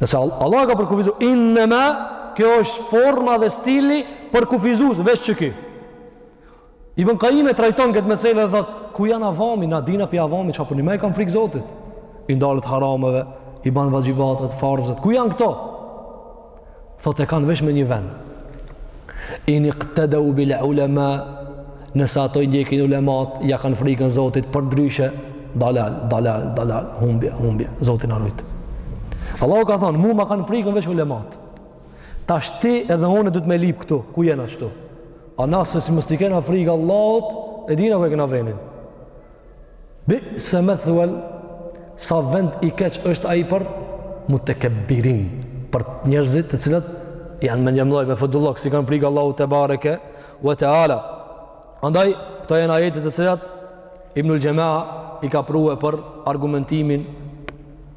Nëse Allahu e ka përkufizu, innema, kjo është forma dhe stili përkufizu, vesh që ki. Ibn Kajimi e trajton këtë mesele dhe thot, ku janë avami, na dina për avami, që përnime i kan frikë zotit. I ndalet harameve, i ban vaxhibatet, farzet, ku janë këto? Thot e kanë veç me një vend. In iqtadau bil ulama nëse ato i ndjekin ulemat, ja kanë frikën Zotit, përndryshe, dalal, dalal, dalal, humbje, humbje, Zoti na rujt. Allahu ka thonë, mu ma kanë frikën veç ulemat. Tash ti edhe unë duhet me lyp këtu, ku jena këtu. A na, se si mos t'i kena frikë Allahut, e dina ku e kena venin. Bi'se methuel, sa vend i keq është ai për mutekebbirin, për njerëzit të cilët janë me njëmloj, me fodullëk, s'i kanë frikë Allahut tebareke ve teala. Andaj, këto janë ajetet të cilat, Ibnul Xhemaa i ka pru për argumentimin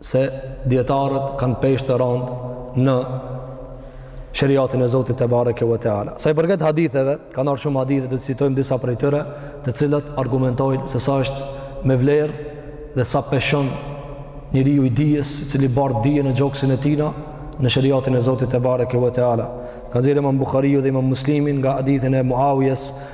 se dijetarët kanë peshë të randë në sheriatin e Zotit tebareke ve teala. Sa i përket haditheve, kanë ardhë shumë hadithe, të citojmë disa prej tyre, të cilat argumentojnë se sa është me vlerë dhe sa peshon njeriu i dijes, i cili bart dije në gjoksin e tina, në sheriatin e Zotit tebareke ve teala. Kanë nxjerr imam Buhariu dhe imam Muslimi nga hadithi e Muawijes,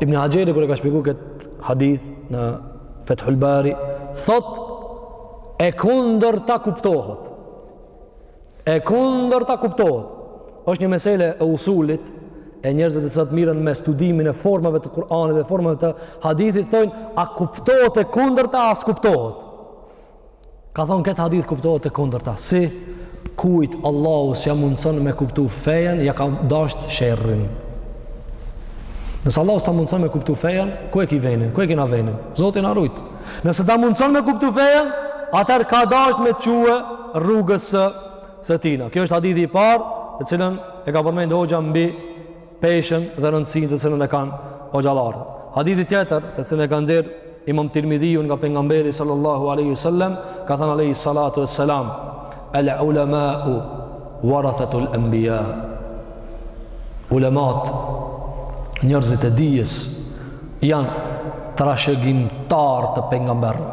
Ibn Haxheri kur e ka shpjegu këtë hadith në Fethul Bari, thot e kundërta kuptohet. E kundërta kuptohet. është një mesele e usulit, e njerëzit të cilët mirren me studimin e formave të Kur'anit dhe formave të hadithit, thojnë, a kuptohet e kundërta, a s'kuptohet. Ka thonë te ky hadith kuptohet e kundërta, se kujt Allahu s'ja mundëson me kuptu fejen, ja ka dasht sherrin. Nëse Allahu s'ta mundëson me kuptu fejen, ku e ki venin, ku e kena venin, Zoti na rujt. Nëse ta mundëson me kuptu fejen, atëherë ka dasht me t'çu rrugës së, së tina. Kjo është hadithi i parë, të cilën e ka përmendë hoxha mbi peshën dhe rëndësinë të cilën e kanë hoxhallarët. Hadithi tjetër, të cilën e ka nxjerr Imam Tirmidhiu nga pejgamberi sallallahu alaihi wasallam, ka thënë alaihi salatu wassalam, "El ulama'u warathatul anbiya." Ulemat, njerëzit e dijes janë trashëgimtarë të pejgamberëve.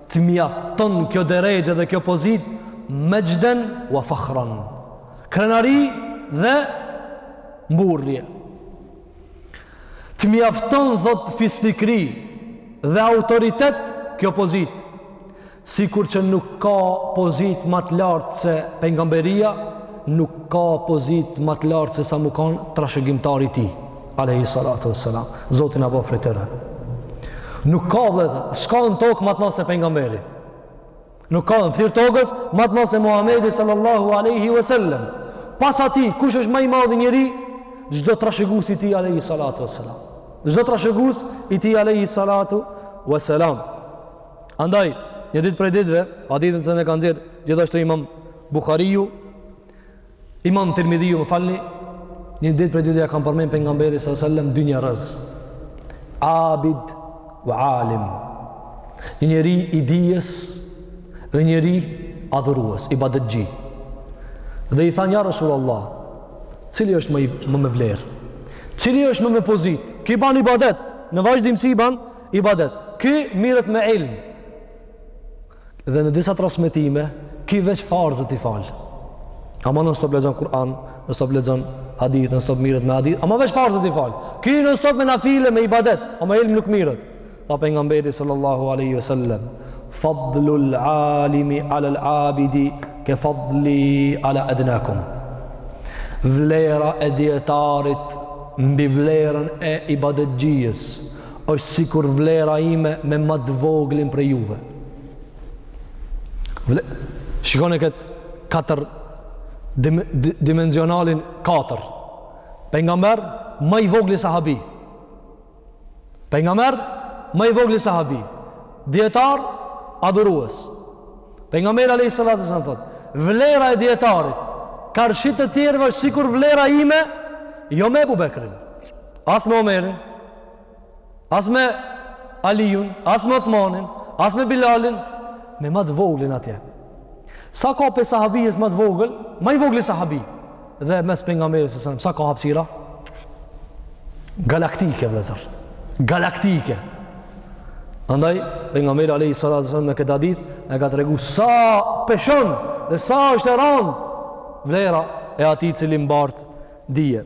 të mjafton kjo derexhe dhe kjo pozit mexhden wa fakhran krenari dhe mburrje të mjafton thot fisnikëri dhe autoritet kjo pozit sikur që nuk ka pozit ma të lartë se pengamberia nuk ka pozit ma të lartë se sa me kanë trashëgimtar i tij Alejhi salatu ve selam. Zoti na boftë prej tyre. Nuk ka vëllezër, s'ka në tokë ma të madh se pengamberi. Nuk ka në fytyrë tokës ma të madh se Muhammedi sallallahu aleyhi ve sellem. Pas atij, kush është ma i madhi njeri, çdo trashëgues i tij aleyhi salatu ve selam. Çdo trashëgues i tij aleyhi salatu ve selam. Andaj, një ditë prej ditëve, hadithin se na e ka nxjerrë, gjithashtu imam Buhariu, Imam Tirmidhiu më falni, një ditë prej ditëve ia kan përmend pejgamberit sallallahu alajhi wasallam dy njerëz. Abid wa alim. Një njeri i dijes dhe një njeri adhurues, ibadetxhi. Dhe i thanë ja Rasulullah, cili është më, më me vlerë? Cili është më me pozit? Ky ban ibadet, në vazhdimësi ban ibadet. Ky mirret me ilm. Dhe në disa transmetime ky veç farzet i fal. Ama nonstop lexon Kur'an, nonstop lexon hadith, nonstop mirret me hadith, ama veç farzet i fal. Ky nonstop me nafile, me ibadet, ama ilm nuk mirret. Tha pengamberi sallallahu aleyhi ve sellem, fadlul alimi alel abidi ke fadli ala ednakum. Vlera e dijetarit mbi vlerën e ibadetxhijës, është sikur vlera ime me ma të voglin prej juve. Vle... Shikone këtë katër dim, dimenzionalin katër. Pengamber, ma i vogli sahabi. Pengamber, ma i vogli sahabi. Dijetar, adhurues. Pengamberi, alejhi salatu ve selam thotë, vlera e dijetarit, karshi të tjerëve është sikur vlera ime, jo me Ebu Bekrin, as me Omerin, as me Alijun, as me Othmanin, as me Bilalin, me ma të voglin atje. Sa ka prej sahabijës ma të vogël, ma i vogli sahabi, dhe mes pengamberit salallahu alejhi ve selam, sa ka hapsira? Galaktike, vëllezër. Galaktike. Andaj, pengamberi alejhi salatu ve selam me kët hadith, e ka tregu sa peshon dhe sa është e randë vlera e atij i cili mbart dije.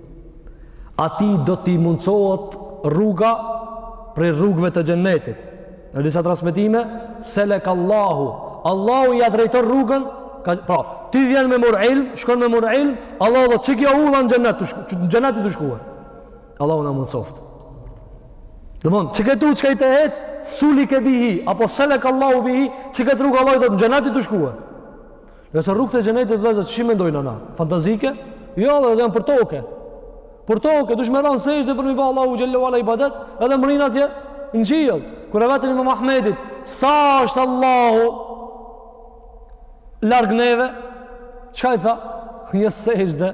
Atij do t'i mundësohet rruga prej rrugëve të xhennetit. Në disa transmitime, selek Allahu, Allahu ia drejton rrugën, ka, pra, ti vjen me mur ilm, shkon me mur ilm, Allahu thotë qikjo udha n'xhennet, në xhennet je tu shku. Allahu na mundësoftë. Domethënë, qikëtu çka je tu hec, sulike bihi, apo selek Allahu bihi, qikëtë rrugë Allahu thotë n'xhennet je tu shku. Nëse rrugët e xhennetit vëllezër si i mendojmë na? Fantazike? Jo, ato janë për toke. Për toke, dush me ra n'sexhde për me i ba Allahut xhelle ue ala ibadet, edhe mrrin atje n'qiell. Kur e vetën imam Ahmedin, sa është Allahu larg neve? Çka i tha? Një sexhde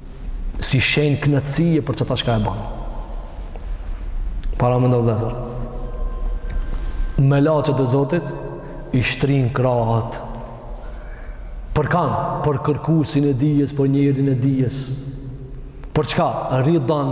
si shenjë kënaqësie për qata çka e ban. Paramendo vëllezër. Melaqet e Zotit i shtrijnë krahët. Për kan, për kërkusin e dijes, për njerin e dijes. Për çka? Ridan.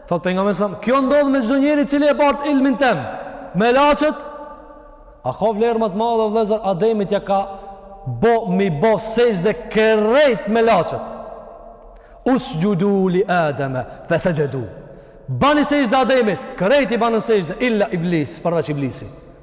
Thotë pejgamberi s.a.s., kjo ndodh me çdo njeri i cili e bart ilmin tem. Melaqet a ka vlerë më të madhe vëllazër Ademit ja ka bo me i bo sexhde krejt melaqet. Usxhudu li Adama fasaxhadu. Bani sexhde Ademit, krejt i banë sexhde illa iblis, përveç iblisit.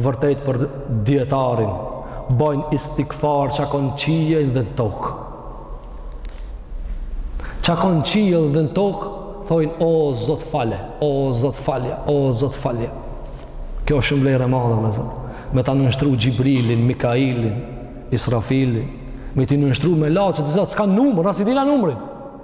vërtet për dietarin bojnë istigfar çka ka n'qiej dhe në tokë çka ka n'qiej dhe në tokë thojnë o zot fale o zot falje o zot falje kjo shumë vlerë e madhe vëllazër me ta nënshtru Xhibrilin Mikailin Israfilin me t'i nënshtru melaqet që s'kanë numër as i dina numrin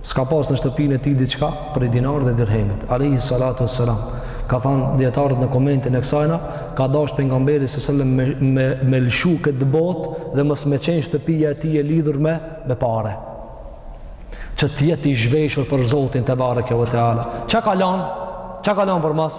S'ka pas në shtëpinë e tij diçka prej dinarit dhe dirhemit. Alejhi salatu ue selam. Ka thanë dijetarët në komentin e kësajna, ka dashtë pejgamberi s.a.s. me, me, me lëshu këtë botë dhe mos me qenë shtëpia e tij e lidhur me, me pare. Që të jetë i zhveshur për Zotin tebareke ue teala. Ça ka lanë? Ça ka lanë përmas?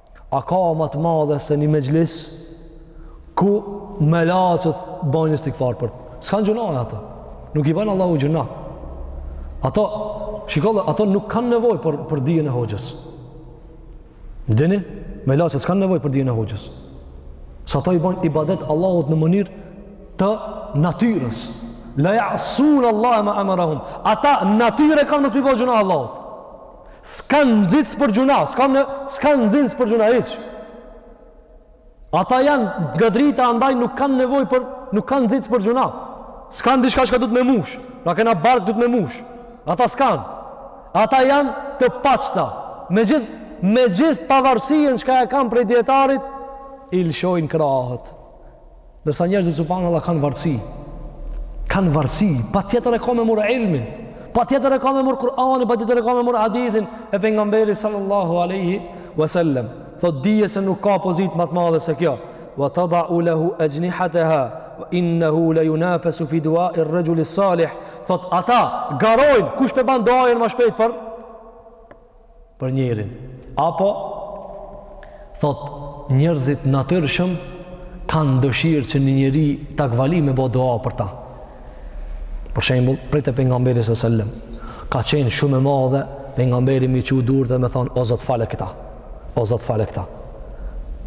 A ka më të madhe se një mexhlis ku melaqet bojnë istigfar për të? S'kanë gjynahe ato. Nuk i bajnë Allahut gjynah. Ato, shiko, ato nuk kanë nevojë për, për dijen e hoxhës. E dini, melaqet s'kanë nevojë për dijen e hoxhës. Se ato i bojnë ibadet Allahut në mënyrë të natyrës. La jasune Allahe ma amarahum. Ata natyrë e kanë mos me i bo gjynah Allahut. S'kanë nxitës për gjynah, s'kanë, s'kanë nxitës për gjynah, hiç. Ata janë nga drita, andaj nuk kanë nevojë për, nuk kanë nxitës për gjynah. S'kanë diçka çka duhet me mush, na kena bark duhet me mush. Ata s'kanë. Ata janë të pastra. Me gjithë, me gjithë pavarësinë çka e kanë prej dijetarit, i lëshojnë krahët. Ndërsa njerëzit subhanallah kanë varësi. Kanë varësi, patjetër e ka me mor ilmin, patjetër e ka me mor Kur'anin, patjetër e ka me mor hadithin e pejgamberit sallallahu alaihi wasallam. Thot dije se nuk ka pozitë ma të madhe se kjo. Wa tada'u lahu ajnihataha wa innahu la yunafasu fi du'a'i ar-rajuli salih. Thot ata garojnë kush pe ban duajën ma shpejt për për njerin. Apo, thot, njerëzit natyrshëm kanë dëshirë që një njeri takvali me bo dua për ta. Për shembul, prej te pejgamberi sallallahu alaihi wasallam, ka qenë shumë e madhe pejgamberi me i çu durt e me thonë, o zot fale këta, o zot fale këta.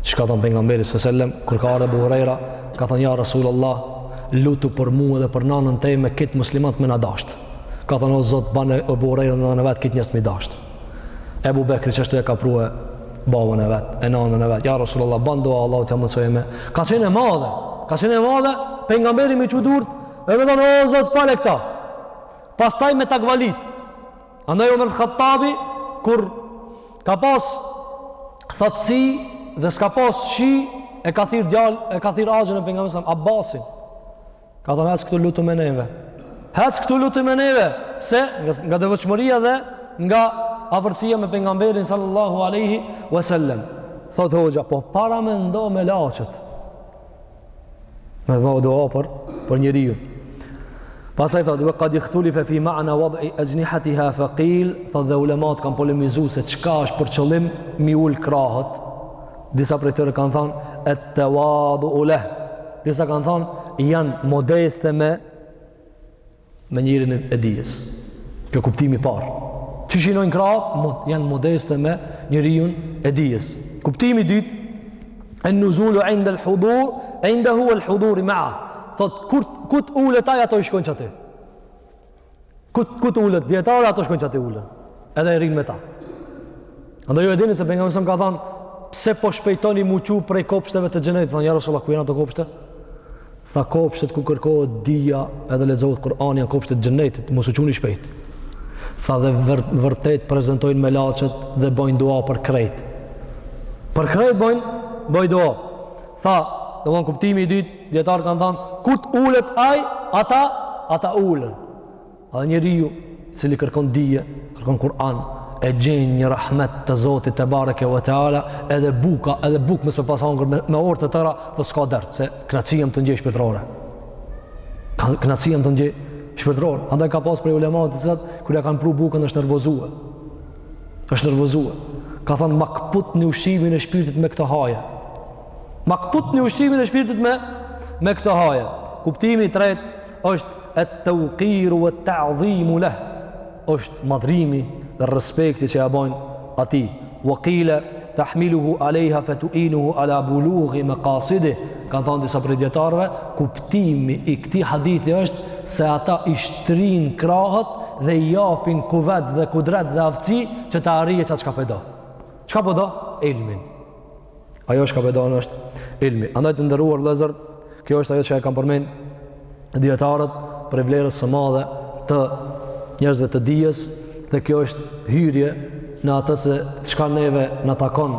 Çka thonë pejgamberi sallallahu alaihi wasallam, kur ka ardh Ebu Hurejra, ka thonë, ja Rasulullah, lutu për mu edhe për nanën teme kejt muslimant me na dashtë. Ka thënë o Zot, bane Ebu Hurejrën nanën e vet, kejt njerz me i dashtë. Ebu Bekri qeshtu e ka pru babën e vet, e nanën e vet. Ja Rasulullah, ban dua Allahu të mësoj me. Ka qenë e madhe, ka qenë e madhe, pejgamberi me i çu durt, e me thënë o Zot, fale këta. Pastaj me takvalit. Andaj Omer Hattabi, kur ka pas thatësi dhe s'ka pas shi, e ka thirr djalë, e ka thirr axhën e pejgamberit, Abbasin. Ka thënë hec këtu lutu me neve. Hec këtu lutu me neve. Se nga, nga devotshmëria dhe nga afërsia me pejgamberin sallallahu alaihi wasallam. Thot hoxha, po paramendo melaqet me bo dua për, për njeriun. Pasaj thot, wa qad ikhtulifa fi ma'na wad'i ajnihatiha faqil, thot dhe ulemat kanë polemizu se çka është për qëllim me i ul krahët, Disa prej tyre kanë thënë at-tawadu'u lah. Disa kanë thënë janë modeste me me njerin e dijes. Kjo kuptimi i parë. Që shinojnë krahët, mod, janë modeste me njerin e dijes. Kuptimi i dytë an-nuzulu inda al hudur indahu wal hudur ma'a thot kur ku t'ulet ai ato i shkojnë qaty Ku ku të ulet dijetari ato shkojnë qaty ulen. Edhe i rrin me ta. Andaj ju e dini se pejgamberi sa ka thënë pse po shpejtoni m'u çu prej kopshteve të xhenetit, thonë ja Rasulullah ku janë ato kopshte? Tha kopshtet ku kërkohet dija edhe lexohet Kur'ani janë kopshtet e xhenetit, mos u çuni shpejt. Tha dhe vërtet prezentojnë melaqet dhe bajnë dua për krejt. Për krejt bajnë bajnë dua. Tha, domethanë kuptimi i dytë Dijetarët kanë thanë, kur t'ulet ai, ata, ata ulen. Edhe njeriu i cili kërkon dije, kërkon Kur'an, e gjen një rahmet të Zotit tebareke ve teala, edhe buka, edhe bukë mos me pas hangër me, me orë të tëra, thot s'ka dert, se knaqi jam tu ndje shpirtrore. Knaqi jam tu ndje shpirtrore. Andaj ka pas prej ulemave të cilat, kur ia kanë pru bukën është nervozue. është nervozue. Ka thonë, ma këputën ushqimin e shpirtit me këtë haje. Ma këput ni ushqimin e shpirtit me, me këto haje. Kuptimi i tret është et-teukiru ue et-tadhimu leh. është madhërimi dhe respekti që ja bojnë atij. Ve kile, tahmiluhu alejha fe tuinuhu ala bulughi mekasidi. Kanë thonë disa prej dijetarve, kuptimi i këtij hadithi është se ata i shtrin krahët dhe i japin kuvet dhe kudret dhe aftësi që ta arrije qatë çka po do. Po çka po do? Po do ilmin. Ajo çka po don është ilmi. Andaj të nderuar vllezër, kjo është ajo që e kan përmend dijetarët prej vlerës së madhe të njerëzve të dijes dhe kjo është hyrje në atë se çka neve na takon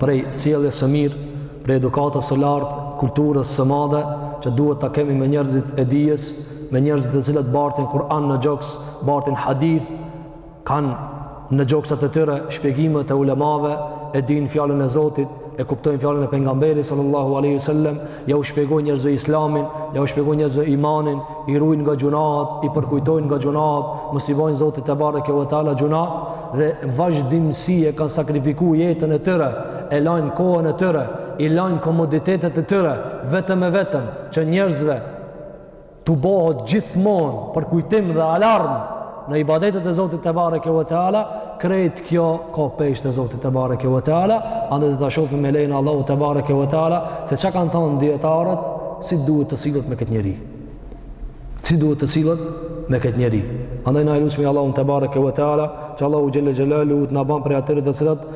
prej sjelljes së mirë, prej edukatës së lartë, kulturës së madhe që duhet ta kemi me njerëzit e dijes, me njerëzit të cilët bartin Kur'an në gjoks, bartin hadith, Kan në gjoksat e tyre shpjegimet e ulemave, e dinë fjalën e Zotit, e kuptojnë fjalën e pejgamberit sallallahu alaihi wasallam, ja u shpjegojnë njerëzve islamin, ja u shpjegojnë njerëzve imanin, i ruajnë nga gjunahat, i përkujtojnë nga gjunahat, mos i bojnë Zotit tebareke ve teala gjunah dhe vazhdimsi e kanë sakrifikuar jetën e tyre, e lajnë kohën e tyre, i lajnë komoditetet e tyre, vetëm e vetëm që njerëzve T'u bëhet gjithmonë përkujtim dhe alarm në ibadetet e Zotit tebareke ve teala, krejt kjo ka peshë te Zoti tebareke ve teala, andaj do ta shofim me lejen e Allahut tebareke ve teala, se çka kanë thonë dijetarët, si duhet të sillet me këtë njeri. Si duhet të sillet me këtë njeri. Andaj na e lusmi Allahun tebareke ve teala, që Allahu xhelle xhelaluhu të na ban prej atyre të cilat,